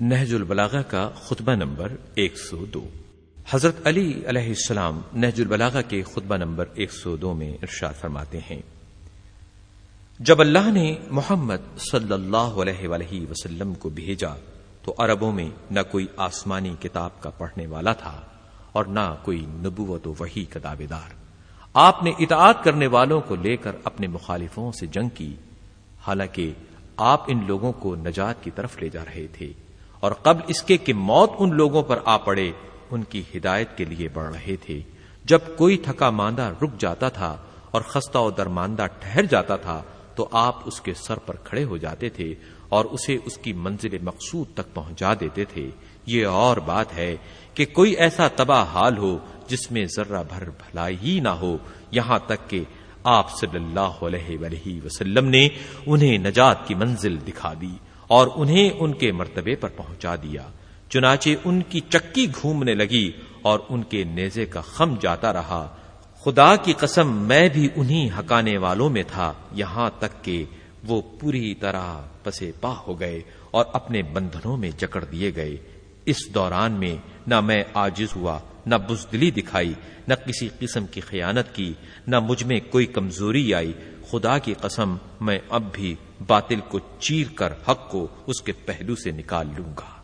نہج البلاغہ کا خطبہ نمبر ایک سو دو۔ حضرت علی علیہ السلام نہج البلاغہ کے خطبہ نمبر ایک سو دو میں ارشاد فرماتے ہیں۔ جب اللہ نے محمد صلی اللہ علیہ وآلہ وسلم کو بھیجا تو عربوں میں نہ کوئی آسمانی کتاب کا پڑھنے والا تھا اور نہ کوئی نبوت و وحی کا دعوے دار آپ نے اطاعت کرنے والوں کو لے کر اپنے مخالفوں سے جنگ کی، حالانکہ آپ ان لوگوں کو نجات کی طرف لے جا رہے تھے۔ اور قبل اس کے کہ موت ان لوگوں پر آ پڑے، ان کی ہدایت کے لیے بڑھ رہے تھے۔ جب کوئی تھکا ماندہ رک جاتا تھا اور خستہ و درماندہ ٹھہر جاتا تھا، تو آپ اس کے سر پر کھڑے ہو جاتے تھے اور اسے اس کی منزل مقصود تک پہنچا دیتے تھے۔ یہ اور بات ہے کہ کوئی ایسا تباہ حال ہو جس میں ذرہ بھر بھلائی ہی نہ ہو، یہاں تک کہ آپ صلی اللہ علیہ وآلہ وسلم نے انہیں نجات کی منزل دکھا دی۔ اور انہیں ان کے مرتبے پر پہنچا دیا۔ چنانچہ ان کی چکی گھومنے لگی اور ان کے نیزے کا خم جاتا رہا۔ خدا کی قسم، میں بھی انہی ہکانے والوں میں تھا۔ یہاں تک کہ وہ پوری طرح پسے پا ہو گئے اور اپنے بندھنوں میں جکڑ دیے گئے۔ اس دوران میں نہ میں آجز ہوا، نہ بزدلی دکھائی، نہ کسی قسم کی خیانت کی، نہ مجھ میں کوئی کمزوری آئی۔ خدا کی قسم میں اب بھی باطل کو چیر کر حق کو اس کے پہلو سے نکال لوں گا۔